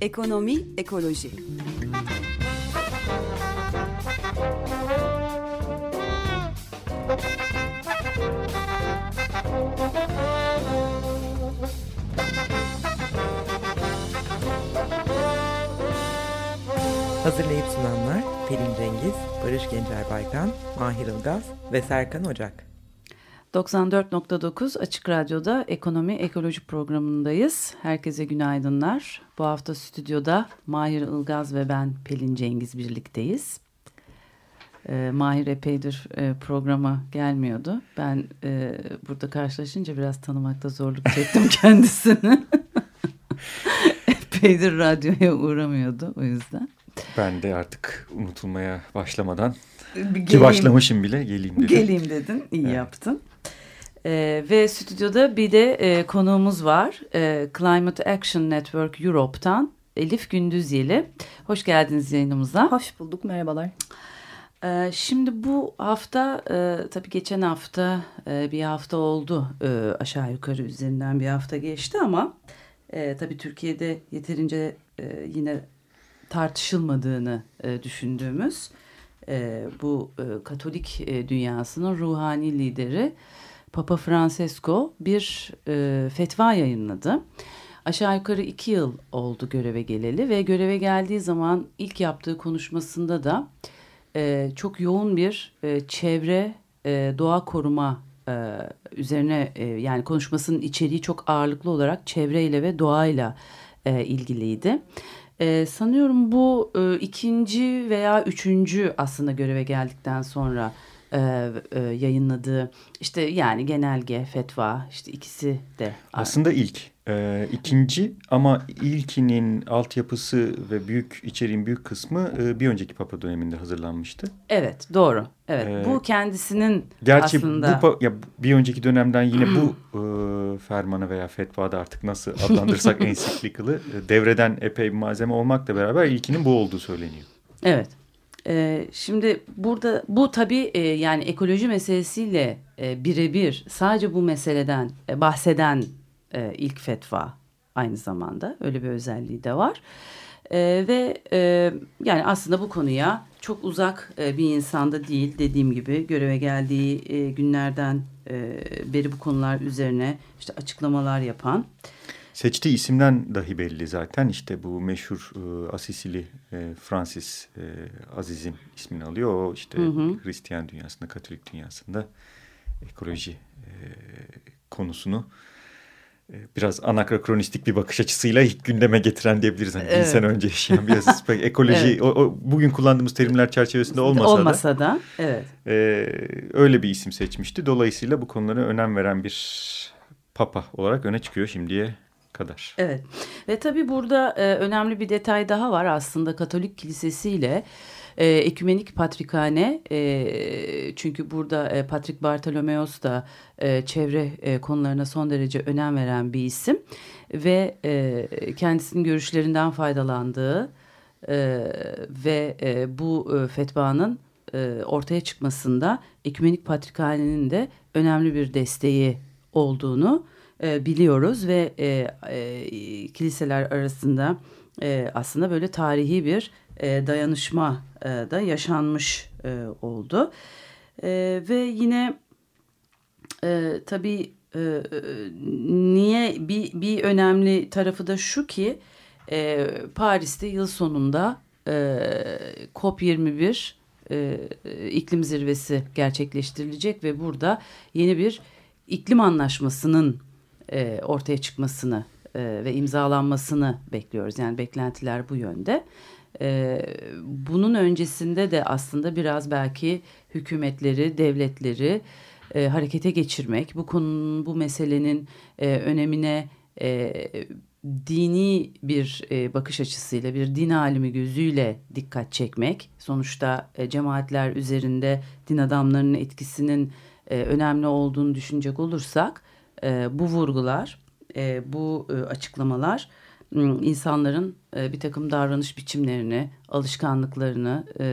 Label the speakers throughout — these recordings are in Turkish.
Speaker 1: Ekonomi, ekoloji.
Speaker 2: Hazırlayıp sunanlar Pelin Cengiz, Barış Gencer Baykan, Mahir Ilgaz ve Serkan Ocak.
Speaker 3: 94.9 Açık Radyo'da Ekonomi Ekoloji programındayız. Herkese günaydınlar. Bu hafta stüdyoda Mahir Ilgaz ve ben Pelin Cengiz birlikteyiz. Ee, Mahir epeydir e, programa gelmiyordu. Ben e, burada karşılaşınca biraz tanımakta zorluk çektim kendisini. epeydir radyoya uğramıyordu o yüzden.
Speaker 4: Ben de artık unutulmaya başlamadan
Speaker 3: Geleyim,
Speaker 4: ki başlamışım bile geleyim dedim.
Speaker 3: Geleyim dedin, iyi
Speaker 4: Evet.
Speaker 3: yaptın. Ee, ve stüdyoda bir de e, konuğumuz var. E, Climate Action Network Europe'tan Elif Gündüzyeli. Hoş geldiniz yayınımıza.
Speaker 5: Hoş bulduk, merhabalar.
Speaker 3: Ee, şimdi bu hafta e, tabii geçen hafta e, bir hafta oldu e, aşağı yukarı üzerinden bir hafta geçti ama e, tabii Türkiye'de yeterince e, yine tartışılmadığını e, düşündüğümüz e, bu e, Katolik e, dünyasının ruhani lideri Papa Francesco bir e, fetva yayınladı. Aşağı yukarı iki yıl oldu göreve geleli ve göreve geldiği zaman ilk yaptığı konuşmasında da e, çok yoğun bir e, çevre e, doğa koruma e, üzerine e, yani konuşmasının içeriği çok ağırlıklı olarak çevreyle ve doğayla e, ilgiliydi. E, sanıyorum bu e, ikinci veya üçüncü aslında göreve geldikten sonra e, e, yayınladığı işte yani genelge, fetva işte ikisi de
Speaker 4: Aslında ilk. Ee, ikinci ama ilkinin altyapısı ve büyük içeriğin büyük kısmı e, bir önceki Papa döneminde hazırlanmıştı.
Speaker 3: Evet doğru. Evet
Speaker 4: Ee,
Speaker 3: bu kendisinin
Speaker 4: Gerçi
Speaker 3: aslında
Speaker 4: bu ya bir önceki dönemden yine bu e, fermanı veya fetvada artık nasıl adlandırsak ensiklikalı e, devreden epey bir malzeme olmakla beraber ilkinin bu olduğu söyleniyor.
Speaker 3: Evet. Ee, şimdi burada bu tabii e, yani ekoloji meselesiyle e, birebir sadece bu meseleden e, bahseden e, ilk fetva aynı zamanda öyle bir özelliği de var. E, ve e, yani aslında bu konuya çok uzak e, bir insanda değil dediğim gibi göreve geldiği e, günlerden e, beri bu konular üzerine işte açıklamalar yapan.
Speaker 4: Seçtiği isimden dahi belli zaten. İşte bu meşhur e, Asisili e, Francis e, Aziz'in ismini alıyor. O işte
Speaker 3: Hı hı.
Speaker 4: Hristiyan dünyasında, Katolik dünyasında ekoloji e, konusunu biraz anakronistik bir bakış açısıyla ilk gündeme getiren diyebiliriz. Hani
Speaker 3: Evet.
Speaker 4: bin sene önce yaşayan bir yazısı. Pek ekoloji
Speaker 3: Evet.
Speaker 4: o, o bugün kullandığımız terimler çerçevesinde olmasa,
Speaker 3: Olmasa
Speaker 4: da
Speaker 3: da evet.
Speaker 4: e, öyle bir isim seçmişti. Dolayısıyla bu konulara önem veren bir papa olarak öne çıkıyor şimdiye kadar.
Speaker 3: Evet ve tabii burada e, önemli bir detay daha var aslında Katolik Kilisesi ile e, Ekümenik Patrikhane e, çünkü burada e, Patrik Bartolomeos da e, çevre e, konularına son derece önem veren bir isim ve e, kendisinin görüşlerinden faydalandığı e, ve e, bu e, fetvanın e, ortaya çıkmasında Ekümenik Patrikhane'nin de önemli bir desteği olduğunu e, biliyoruz ve e, e, kiliseler arasında e, aslında böyle tarihi bir e, dayanışma e, da yaşanmış e, oldu. Ve yine e, tabii niye bir, bir önemli tarafı da şu ki Paris'te yıl sonunda e, COP21 e, iklim zirvesi gerçekleştirilecek ve burada yeni bir iklim anlaşmasının ortaya çıkmasını ve imzalanmasını bekliyoruz. Yani beklentiler bu yönde. E, bunun öncesinde de aslında biraz belki hükümetleri, devletleri e, harekete geçirmek, bu konunun, bu meselenin e, önemine e, dini bir e, bakış açısıyla, bir din alimi gözüyle dikkat çekmek. Sonuçta e, cemaatler üzerinde din adamlarının etkisinin e, önemli olduğunu düşünecek olursak, e, bu vurgular, e, bu e, açıklamalar insanların e, bir takım davranış biçimlerini, alışkanlıklarını e,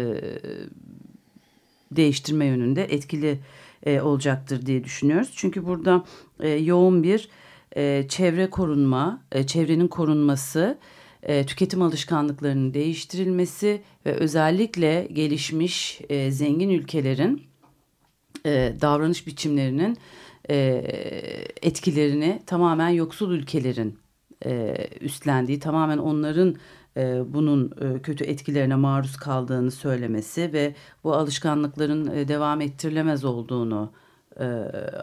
Speaker 3: değiştirme yönünde etkili e, olacaktır diye düşünüyoruz. Çünkü burada e, yoğun bir çevre korunma, çevrenin korunması, tüketim alışkanlıklarının değiştirilmesi ve özellikle gelişmiş zengin ülkelerin davranış biçimlerinin etkilerini tamamen yoksul ülkelerin e, üstlendiği, tamamen onların e, bunun e, kötü etkilerine maruz kaldığını söylemesi ve bu alışkanlıkların e, devam ettirilemez olduğunu e,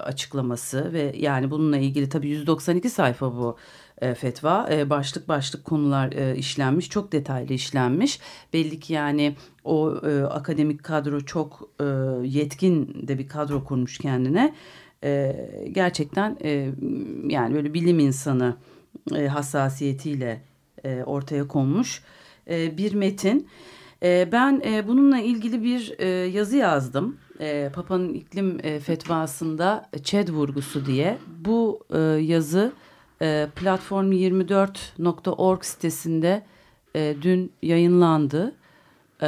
Speaker 3: açıklaması ve yani bununla ilgili tabii 192 sayfa bu e, fetva. E, başlık başlık konular e, işlenmiş çok detaylı işlenmiş. Belli ki yani o e, akademik kadro çok e, yetkin de bir kadro kurmuş kendine. E, gerçekten e, yani böyle bilim insanı e, hassasiyetiyle e, ortaya konmuş e, bir metin. E, ben e, bununla ilgili bir e, yazı yazdım. E, Papa'nın iklim e, fetvasında ÇED vurgusu diye. Bu e, yazı e, platform24.org sitesinde e, dün yayınlandı. E,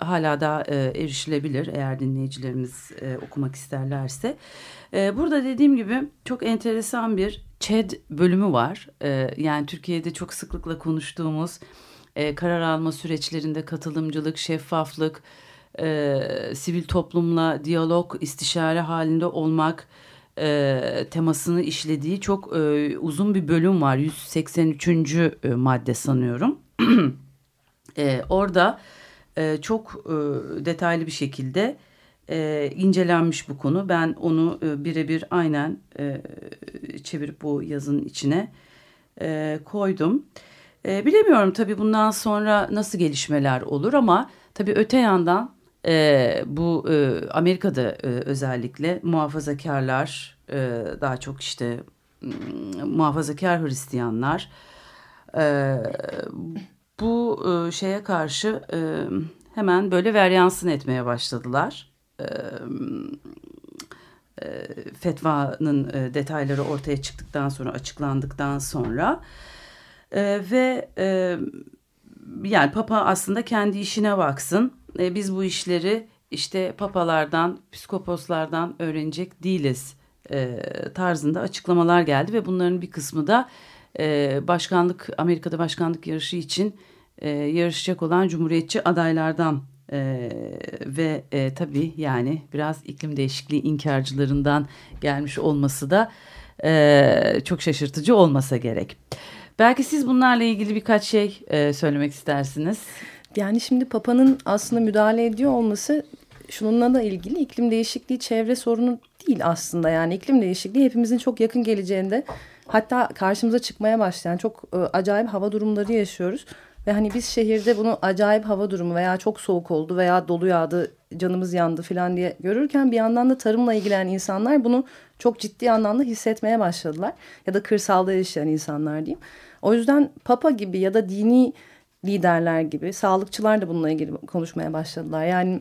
Speaker 3: hala da e, erişilebilir eğer dinleyicilerimiz e, okumak isterlerse. E, burada dediğim gibi çok enteresan bir ÇED bölümü var. E, yani Türkiye'de çok sıklıkla konuştuğumuz e, karar alma süreçlerinde katılımcılık, şeffaflık, e, sivil toplumla diyalog, istişare halinde olmak e, temasını işlediği çok e, uzun bir bölüm var. 183. E, madde sanıyorum. e, orada e, çok e, detaylı bir şekilde e, incelenmiş bu konu. Ben onu e, birebir aynen e, çevirip bu yazının içine e, koydum. E, bilemiyorum tabii bundan sonra nasıl gelişmeler olur ama tabii öte yandan e, bu e, Amerika'da e, özellikle muhafazakarlar e, daha çok işte muhafazakar Hristiyanlar e, bu e, şeye karşı e, hemen böyle veryansın etmeye başladılar. E, e, fetvanın e, detayları ortaya çıktıktan sonra açıklandıktan sonra e, ve e, yani Papa aslında kendi işine baksın e, biz bu işleri işte papalardan psikoposlardan öğrenecek değiliz e, tarzında açıklamalar geldi ve bunların bir kısmı da e, başkanlık Amerika'da başkanlık yarışı için e, yarışacak olan cumhuriyetçi adaylardan ee, ve e, tabii yani biraz iklim değişikliği inkarcılarından gelmiş olması da e, çok şaşırtıcı olmasa gerek. Belki siz bunlarla ilgili birkaç şey e, söylemek istersiniz.
Speaker 5: Yani şimdi Papa'nın aslında müdahale ediyor olması şununla da ilgili iklim değişikliği çevre sorunu değil aslında. Yani iklim değişikliği hepimizin çok yakın geleceğinde hatta karşımıza çıkmaya başlayan çok e, acayip hava durumları yaşıyoruz. Ve hani biz şehirde bunu acayip hava durumu veya çok soğuk oldu veya dolu yağdı canımız yandı falan diye görürken bir yandan da tarımla ilgilenen insanlar bunu çok ciddi anlamda hissetmeye başladılar. Ya da kırsalda yaşayan insanlar diyeyim. O yüzden Papa gibi ya da dini liderler gibi sağlıkçılar da bununla ilgili konuşmaya başladılar. Yani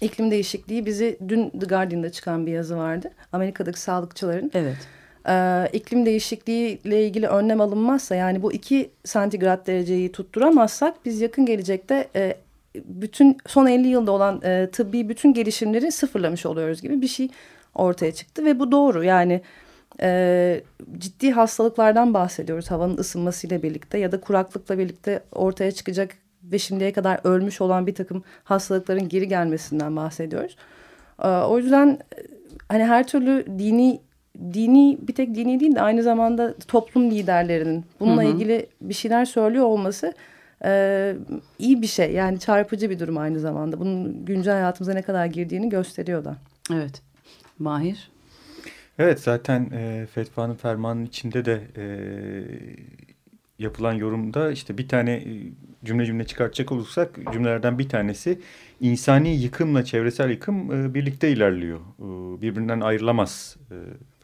Speaker 5: iklim değişikliği bizi dün The Guardian'da çıkan bir yazı vardı. Amerika'daki sağlıkçıların.
Speaker 3: Evet
Speaker 5: e, iklim değişikliğiyle ilgili önlem alınmazsa yani bu iki santigrat dereceyi tutturamazsak biz yakın gelecekte e, bütün son 50 yılda olan e, tıbbi bütün gelişimleri sıfırlamış oluyoruz gibi bir şey ortaya çıktı ve bu doğru yani e, ciddi hastalıklardan bahsediyoruz havanın ısınmasıyla birlikte ya da kuraklıkla birlikte ortaya çıkacak ve şimdiye kadar ölmüş olan bir takım hastalıkların geri gelmesinden bahsediyoruz. E, o yüzden hani her türlü dini dini bir tek dini değil de aynı zamanda toplum liderlerinin bununla hı hı. ilgili bir şeyler söylüyor olması e, iyi bir şey. Yani çarpıcı bir durum aynı zamanda. Bunun güncel hayatımıza ne kadar girdiğini gösteriyor da.
Speaker 3: Evet. Mahir?
Speaker 4: Evet zaten e, fetvanın fermanın içinde de e, yapılan yorumda işte bir tane e, cümle cümle çıkartacak olursak cümlelerden bir tanesi insani yıkımla çevresel yıkım e, birlikte ilerliyor. E, birbirinden ayrılamaz e,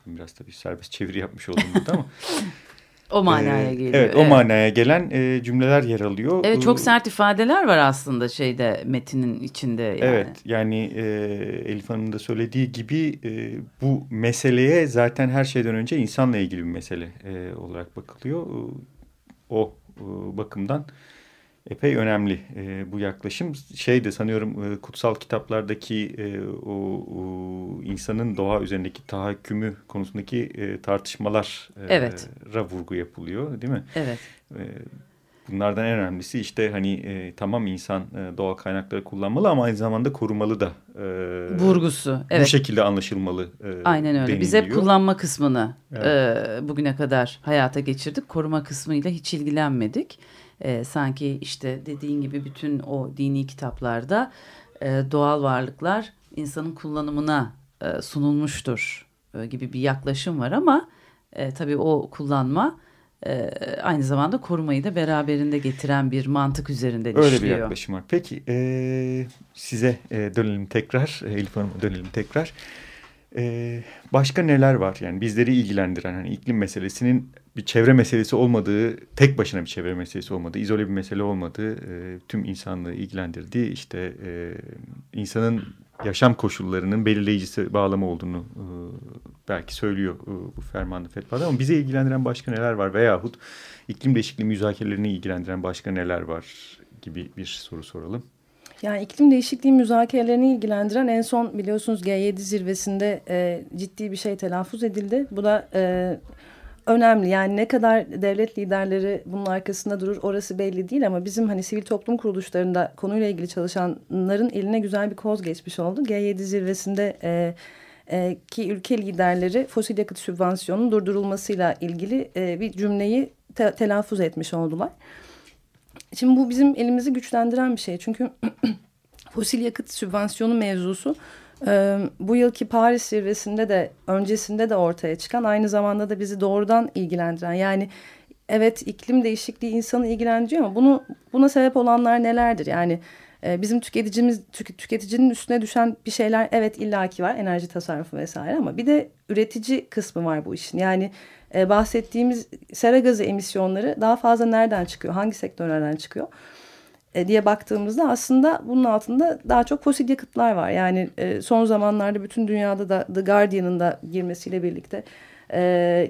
Speaker 4: Biraz tabii serbest çeviri yapmış oldum burada ama.
Speaker 3: o manaya ee, geliyor.
Speaker 4: Evet, evet o manaya gelen e, cümleler yer alıyor.
Speaker 3: Evet çok sert ifadeler var aslında şeyde metinin içinde. Yani.
Speaker 4: Evet yani e, Elif Hanım'ın da söylediği gibi e, bu meseleye zaten her şeyden önce insanla ilgili bir mesele e, olarak bakılıyor. O e, bakımdan epey önemli e, bu yaklaşım. Şey de sanıyorum e, kutsal kitaplardaki e, o, o insanın doğa üzerindeki tahakkümü konusundaki e, tartışmalara
Speaker 3: evet.
Speaker 4: vurgu yapılıyor değil mi?
Speaker 3: Evet.
Speaker 4: E, bunlardan en önemlisi işte hani e, tamam insan e, doğal kaynakları kullanmalı ama aynı zamanda korumalı da.
Speaker 3: E, Vurgusu. Evet.
Speaker 4: Bu şekilde anlaşılmalı. E,
Speaker 3: Aynen öyle. Biz hep kullanma kısmını evet. e, bugüne kadar hayata geçirdik. Koruma kısmıyla hiç ilgilenmedik e, sanki işte dediğin gibi bütün o dini kitaplarda e, doğal varlıklar insanın kullanımına e, sunulmuştur e, gibi bir yaklaşım var ama e, tabii o kullanma e, aynı zamanda korumayı da beraberinde getiren bir mantık üzerinde işliyor.
Speaker 4: Öyle bir yaklaşım var. Peki e, size e, dönelim tekrar, e, Elif Hanım'a dönelim tekrar. E, başka neler var yani bizleri ilgilendiren hani iklim meselesinin bir çevre meselesi olmadığı, tek başına bir çevre meselesi olmadığı, izole bir mesele olmadığı, e, tüm insanlığı ilgilendirdiği, işte e, insanın yaşam koşullarının belirleyicisi bağlama olduğunu e, belki söylüyor e, bu fermanlı fetvada. Ama bize ilgilendiren başka neler var veyahut iklim değişikliği müzakerelerini ilgilendiren başka neler var gibi bir soru soralım.
Speaker 5: Yani iklim değişikliği müzakerelerini ilgilendiren en son biliyorsunuz G7 zirvesinde e, ciddi bir şey telaffuz edildi. Bu da e, önemli. Yani ne kadar devlet liderleri bunun arkasında durur orası belli değil ama bizim hani sivil toplum kuruluşlarında konuyla ilgili çalışanların eline güzel bir koz geçmiş oldu. G7 zirvesinde e, e, ki ülke liderleri fosil yakıt sübvansiyonunun durdurulmasıyla ilgili e, bir cümleyi te telaffuz etmiş oldular. Şimdi bu bizim elimizi güçlendiren bir şey. Çünkü fosil yakıt sübvansiyonu mevzusu ee, bu yılki Paris zirvesinde de öncesinde de ortaya çıkan aynı zamanda da bizi doğrudan ilgilendiren yani evet iklim değişikliği insanı ilgilendiriyor ama bunu buna sebep olanlar nelerdir? Yani e, bizim tüketicimiz tük, tüketicinin üstüne düşen bir şeyler evet illaki var enerji tasarrufu vesaire ama bir de üretici kısmı var bu işin. Yani e, bahsettiğimiz sera gazı emisyonları daha fazla nereden çıkıyor? Hangi sektörlerden çıkıyor? E, diye baktığımızda aslında bunun altında daha çok fosil yakıtlar var. Yani e, son zamanlarda bütün dünyada da The Guardian'ın da girmesiyle birlikte e,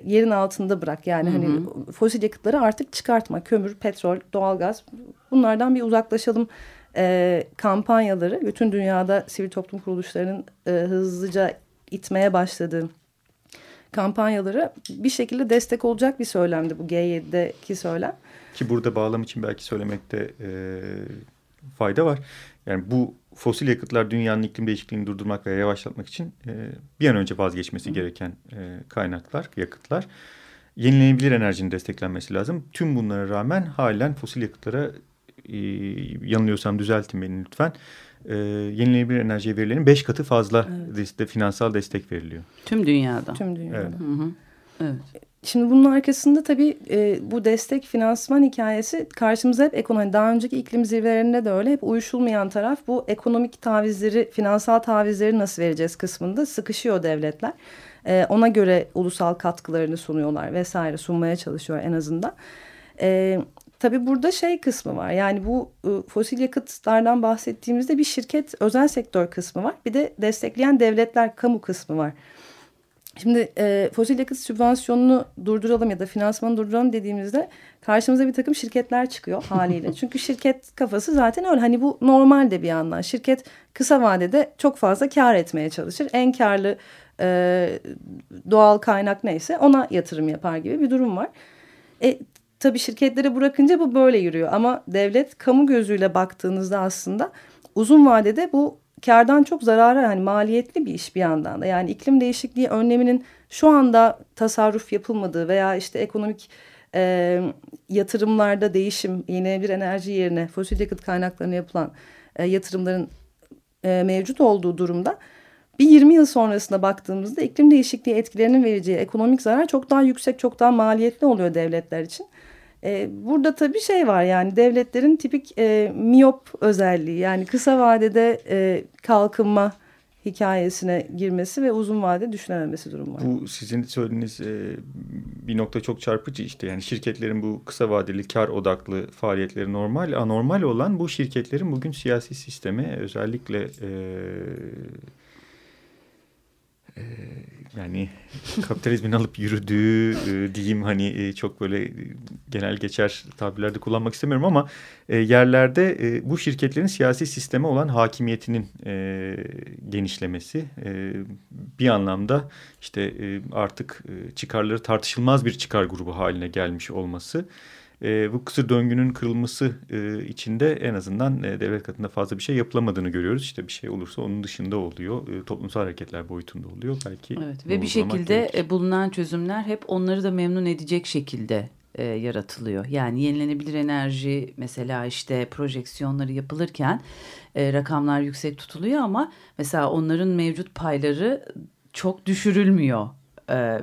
Speaker 5: yerin altında bırak. Yani hı hı. hani fosil yakıtları artık çıkartma. Kömür, petrol, doğalgaz bunlardan bir uzaklaşalım e, kampanyaları bütün dünyada sivil toplum kuruluşlarının e, hızlıca itmeye başladığı kampanyaları bir şekilde destek olacak bir söylemdi bu G7'deki söylem.
Speaker 4: Ki burada bağlam için belki söylemekte e, fayda var. Yani bu fosil yakıtlar dünyanın iklim değişikliğini durdurmak veya yavaşlatmak için e, bir an önce vazgeçmesi gereken e, kaynaklar, yakıtlar. Yenilenebilir enerjinin desteklenmesi lazım. Tüm bunlara rağmen halen fosil yakıtlara e, yanılıyorsam düzeltin beni lütfen. E, yenilenebilir enerjiye verilenin beş katı fazla evet. de, finansal destek veriliyor.
Speaker 3: Tüm dünyada.
Speaker 5: Tüm dünyada.
Speaker 3: Evet. Hı hı.
Speaker 5: Evet. Şimdi bunun arkasında tabii e, bu destek finansman hikayesi karşımıza hep ekonomi. Daha önceki iklim zirvelerinde de öyle hep uyuşulmayan taraf bu ekonomik tavizleri, finansal tavizleri nasıl vereceğiz kısmında sıkışıyor devletler. E, ona göre ulusal katkılarını sunuyorlar vesaire sunmaya çalışıyor en azından. E, tabii burada şey kısmı var yani bu e, fosil yakıtlardan bahsettiğimizde bir şirket özel sektör kısmı var. Bir de destekleyen devletler kamu kısmı var. Şimdi e, fosil yakıt sübvansiyonunu durduralım ya da finansmanı durduralım dediğimizde karşımıza bir takım şirketler çıkıyor haliyle. Çünkü şirket kafası zaten öyle. Hani bu normal de bir yandan. Şirket kısa vadede çok fazla kar etmeye çalışır. En karlı e, doğal kaynak neyse ona yatırım yapar gibi bir durum var. E, tabii şirketlere bırakınca bu böyle yürüyor. Ama devlet kamu gözüyle baktığınızda aslında uzun vadede bu kardan çok zarara hani maliyetli bir iş bir yandan da. Yani iklim değişikliği önleminin şu anda tasarruf yapılmadığı veya işte ekonomik e, yatırımlarda değişim, yenilenebilir enerji yerine fosil yakıt kaynaklarına yapılan e, yatırımların e, mevcut olduğu durumda bir 20 yıl sonrasına baktığımızda iklim değişikliği etkilerinin vereceği ekonomik zarar çok daha yüksek, çok daha maliyetli oluyor devletler için. E, burada tabii şey var yani devletlerin tipik e, miyop özelliği yani kısa vadede e, kalkınma hikayesine girmesi ve uzun vade düşünememesi durumu var.
Speaker 4: Bu sizin söylediğiniz e, bir nokta çok çarpıcı işte yani şirketlerin bu kısa vadeli kar odaklı faaliyetleri normal anormal olan bu şirketlerin bugün siyasi sisteme özellikle e, yani kapitalizmin alıp yürüdüğü e, diyeyim hani e, çok böyle genel geçer tabirlerde kullanmak istemiyorum ama e, yerlerde e, bu şirketlerin siyasi sisteme olan hakimiyetinin e, genişlemesi e, bir anlamda işte e, artık e, çıkarları tartışılmaz bir çıkar grubu haline gelmiş olması e, bu kısır döngünün kırılması e, içinde en azından e, devlet katında fazla bir şey yapılamadığını görüyoruz. İşte bir şey olursa onun dışında oluyor. E, toplumsal hareketler boyutunda oluyor. Belki
Speaker 3: evet, ve bir şekilde gerekir. bulunan çözümler hep onları da memnun edecek şekilde e, yaratılıyor. Yani yenilenebilir enerji mesela işte projeksiyonları yapılırken e, rakamlar yüksek tutuluyor ama mesela onların mevcut payları çok düşürülmüyor e,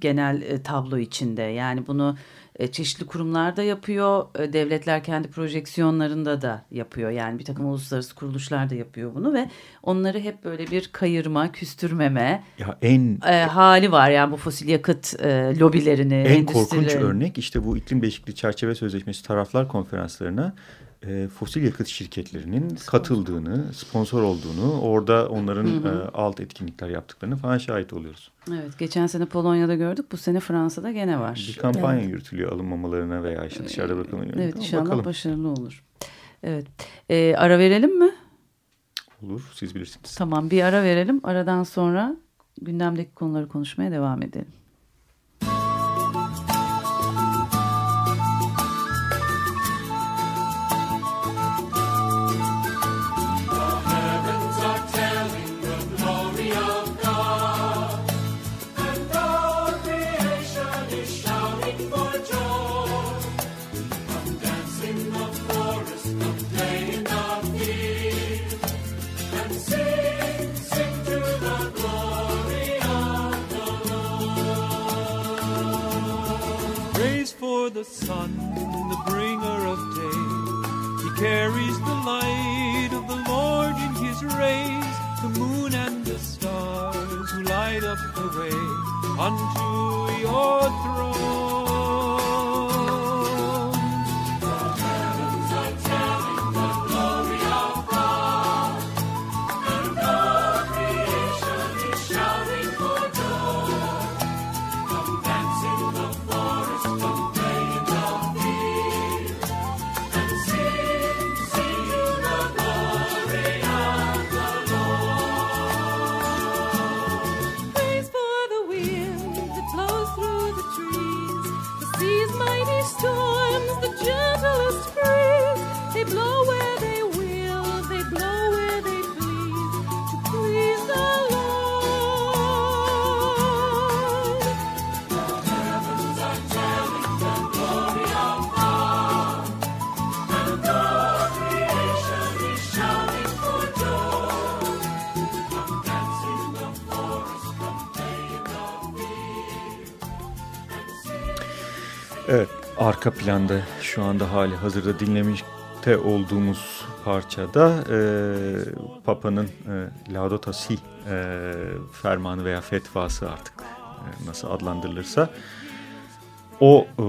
Speaker 3: genel e, tablo içinde. Yani bunu e, çeşitli kurumlar da yapıyor. E, devletler kendi projeksiyonlarında da yapıyor. Yani bir takım uluslararası kuruluşlar da yapıyor bunu ve onları hep böyle bir kayırma, küstürmeme
Speaker 4: ya en
Speaker 3: e, hali var. Yani bu fosil yakıt e, lobilerini,
Speaker 4: en korkunç örnek işte bu iklim değişikliği çerçeve sözleşmesi taraflar konferanslarına e, fosil yakıt şirketlerinin sponsor. katıldığını, sponsor olduğunu, orada onların hı hı. E, alt etkinlikler yaptıklarını falan şahit oluyoruz.
Speaker 3: Evet, geçen sene Polonya'da gördük, bu sene Fransa'da gene var.
Speaker 4: Bir kampanya evet. yürütülüyor alınmamalarına veya işte dışarıda bırakılmalarına.
Speaker 3: Evet, inşallah bakalım. başarılı olur. Evet, e, ara verelim mi?
Speaker 4: Olur, siz bilirsiniz.
Speaker 3: Tamam, bir ara verelim. Aradan sonra gündemdeki konuları konuşmaya devam edelim.
Speaker 4: Evet, arka planda şu anda hali hazırda dinlemişte olduğumuz parçada e, Papa'nın e, Laudato Si e, fermanı veya fetvası artık e, nasıl adlandırılırsa o e,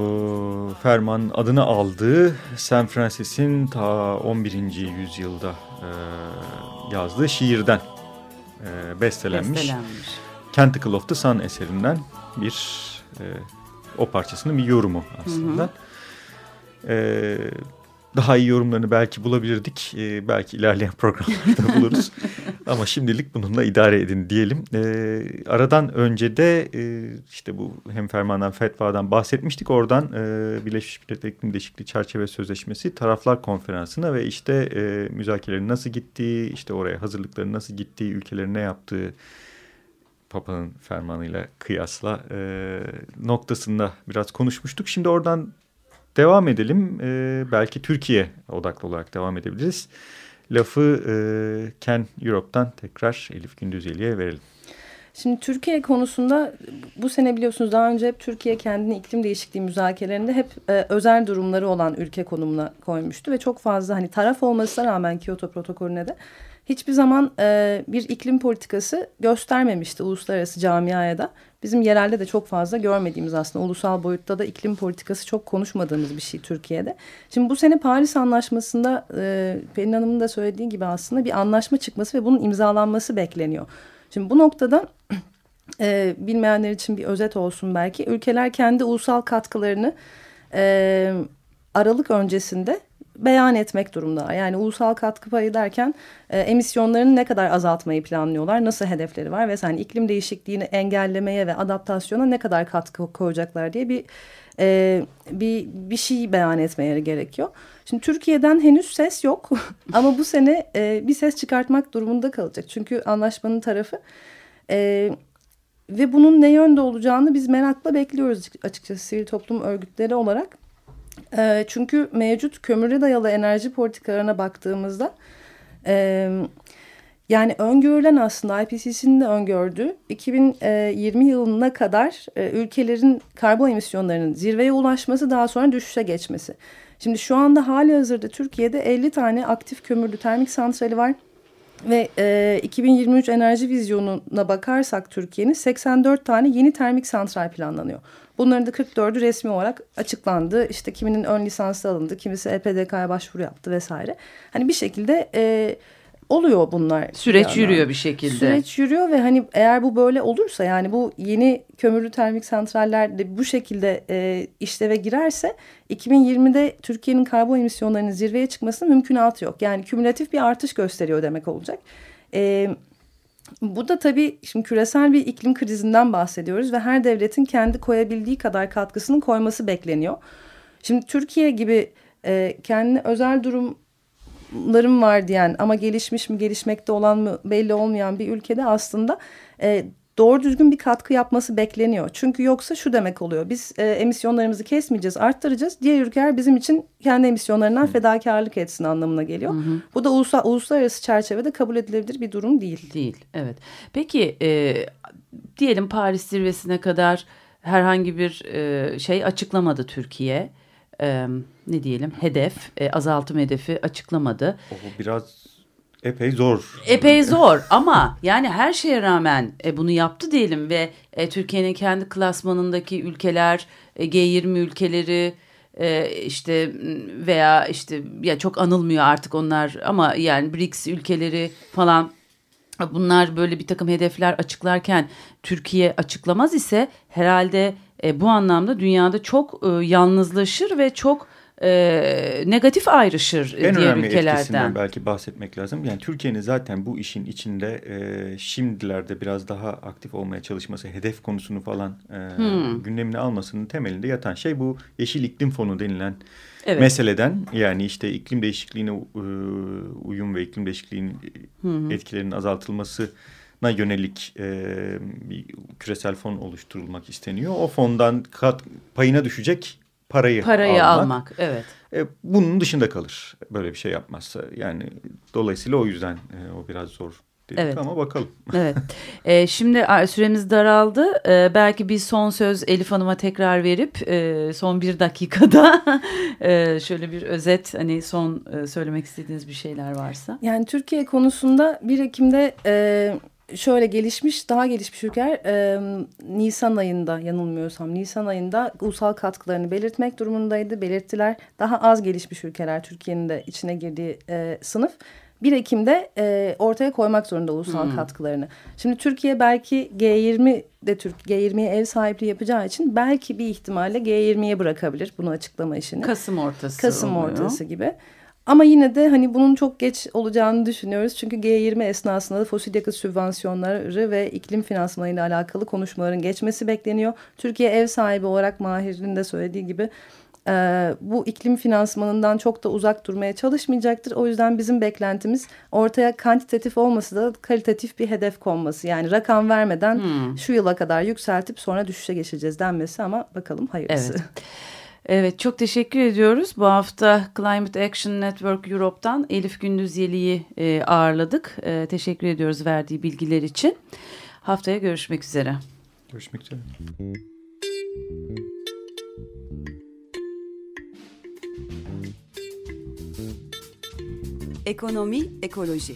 Speaker 4: fermanın adını aldığı San Francis'in ta 11. yüzyılda e, yazdığı şiirden e, bestelenmiş. bestelenmiş. Canticle of the Sun eserinden bir e, o parçasının bir yorumu aslında. Ee, daha iyi yorumlarını belki bulabilirdik. Ee, belki ilerleyen programlarda buluruz. Ama şimdilik bununla idare edin diyelim. Ee, aradan önce de e, işte bu hem fermandan fetvadan bahsetmiştik. Oradan e, Birleşmiş Milletler İklim Değişikliği Çerçeve Sözleşmesi taraflar konferansına ve işte e, müzakerelerin nasıl gittiği, işte oraya hazırlıkların nasıl gittiği, ülkelerin ne yaptığı Papa'nın fermanıyla kıyasla e, noktasında biraz konuşmuştuk. Şimdi oradan devam edelim. E, belki Türkiye odaklı olarak devam edebiliriz. Lafı e, Ken Europe'dan tekrar Elif Gündüzeli'ye verelim.
Speaker 5: Şimdi Türkiye konusunda bu sene biliyorsunuz daha önce hep Türkiye kendini iklim değişikliği müzakerelerinde hep e, özel durumları olan ülke konumuna koymuştu ve çok fazla hani taraf olmasına rağmen Kyoto protokolüne de hiçbir zaman e, bir iklim politikası göstermemişti uluslararası camiaya da. Bizim yerelde de çok fazla görmediğimiz aslında ulusal boyutta da iklim politikası çok konuşmadığımız bir şey Türkiye'de. Şimdi bu sene Paris Anlaşması'nda e, Pelin Hanım'ın da söylediği gibi aslında bir anlaşma çıkması ve bunun imzalanması bekleniyor. Şimdi bu noktada e, bilmeyenler için bir özet olsun belki. Ülkeler kendi ulusal katkılarını e, Aralık öncesinde beyan etmek durumda. Yani ulusal katkı payı derken e, emisyonlarını ne kadar azaltmayı planlıyorlar, nasıl hedefleri var ve yani iklim değişikliğini engellemeye ve adaptasyona ne kadar katkı koyacaklar diye bir e, bir bir şey beyan etmeleri gerekiyor. Şimdi Türkiye'den henüz ses yok ama bu sene e, bir ses çıkartmak durumunda kalacak. Çünkü anlaşmanın tarafı e, ve bunun ne yönde olacağını biz merakla bekliyoruz açıkçası sivil toplum örgütleri olarak. E, çünkü mevcut kömüre dayalı enerji politikalarına baktığımızda e, yani öngörülen aslında IPCC'nin de öngördüğü 2020 yılına kadar ülkelerin karbon emisyonlarının zirveye ulaşması daha sonra düşüşe geçmesi. Şimdi şu anda hali hazırda Türkiye'de 50 tane aktif kömürlü termik santrali var. Ve e, 2023 enerji vizyonuna bakarsak Türkiye'nin 84 tane yeni termik santral planlanıyor. Bunların da 44'ü resmi olarak açıklandı. İşte kiminin ön lisansı alındı, kimisi EPDK'ya başvuru yaptı vesaire. Hani bir şekilde e, oluyor bunlar.
Speaker 3: Süreç yürüyor bir şekilde.
Speaker 5: Süreç yürüyor ve hani eğer bu böyle olursa yani bu yeni kömürlü termik santraller de bu şekilde e, işleve girerse 2020'de Türkiye'nin karbon emisyonlarının zirveye çıkmasının mümkünatı yok. Yani kümülatif bir artış gösteriyor demek olacak. E, bu da tabii şimdi küresel bir iklim krizinden bahsediyoruz ve her devletin kendi koyabildiği kadar katkısını koyması bekleniyor. Şimdi Türkiye gibi e, kendi özel durum larım var diyen ama gelişmiş mi gelişmekte olan mı belli olmayan bir ülkede aslında e, doğru düzgün bir katkı yapması bekleniyor. Çünkü yoksa şu demek oluyor. Biz e, emisyonlarımızı kesmeyeceğiz, arttıracağız. Diğer ülkeler bizim için kendi emisyonlarından hı. fedakarlık etsin anlamına geliyor. Hı hı. Bu da ulusal, uluslararası çerçevede kabul edilebilir bir durum değil.
Speaker 3: Değil, evet. Peki e, diyelim Paris zirvesine kadar herhangi bir e, şey açıklamadı Türkiye e, ne diyelim hedef e, azaltım hedefi açıklamadı.
Speaker 4: O biraz epey zor.
Speaker 3: Epey zor ama yani her şeye rağmen e, bunu yaptı diyelim ve e, Türkiye'nin kendi klasmanındaki ülkeler e, G20 ülkeleri e, işte veya işte ya çok anılmıyor artık onlar ama yani BRICS ülkeleri falan bunlar böyle bir takım hedefler açıklarken Türkiye açıklamaz ise herhalde e, bu anlamda dünyada çok e, yalnızlaşır ve çok e, negatif ayrışır
Speaker 4: en
Speaker 3: diğer
Speaker 4: önemli
Speaker 3: ülkelerden.
Speaker 4: etkisinden belki bahsetmek lazım. Yani Türkiye'nin zaten bu işin içinde e, şimdilerde biraz daha aktif olmaya çalışması, hedef konusunu falan e, hmm. gündemine almasının temelinde yatan şey bu yeşil iklim fonu denilen evet. meseleden. Yani işte iklim değişikliğine e, uyum ve iklim değişikliğinin hmm. etkilerinin azaltılması na yönelik e, bir küresel fon oluşturulmak isteniyor. O fondan kat, payına düşecek parayı,
Speaker 3: parayı almak. almak evet.
Speaker 4: E, bunun dışında kalır böyle bir şey yapmazsa. Yani dolayısıyla o yüzden e, o biraz zor dedik evet. ama bakalım.
Speaker 3: Evet. E, şimdi süremiz daraldı. E, belki bir son söz Elif Hanım'a tekrar verip e, son bir dakikada e, şöyle bir özet hani son e, söylemek istediğiniz bir şeyler varsa.
Speaker 5: Yani Türkiye konusunda 1 Ekim'de e, şöyle gelişmiş, daha gelişmiş ülkeler e, Nisan ayında yanılmıyorsam Nisan ayında ulusal katkılarını belirtmek durumundaydı. Belirttiler. Daha az gelişmiş ülkeler Türkiye'nin de içine girdiği e, sınıf. 1 Ekim'de e, ortaya koymak zorunda ulusal hmm. katkılarını. Şimdi Türkiye belki G20 de Türk G20'ye ev sahipliği yapacağı için belki bir ihtimalle G20'ye bırakabilir bunu açıklama işini.
Speaker 3: Kasım ortası
Speaker 5: Kasım oluyor. ortası gibi. Ama yine de hani bunun çok geç olacağını düşünüyoruz. Çünkü G20 esnasında da fosil yakıt sübvansiyonları ve iklim finansmanıyla alakalı konuşmaların geçmesi bekleniyor. Türkiye ev sahibi olarak Mahir'in de söylediği gibi e, bu iklim finansmanından çok da uzak durmaya çalışmayacaktır. O yüzden bizim beklentimiz ortaya kantitatif olması da kalitatif bir hedef konması. Yani rakam vermeden hmm. şu yıla kadar yükseltip sonra düşüşe geçeceğiz denmesi ama bakalım hayırlısı.
Speaker 3: Evet. Evet çok teşekkür ediyoruz. Bu hafta Climate Action Network Europe'dan Elif Gündüz Yeli'yi e, ağırladık. E, teşekkür ediyoruz verdiği bilgiler için. Haftaya görüşmek üzere.
Speaker 4: Görüşmek üzere.
Speaker 1: Ekonomi, ekoloji.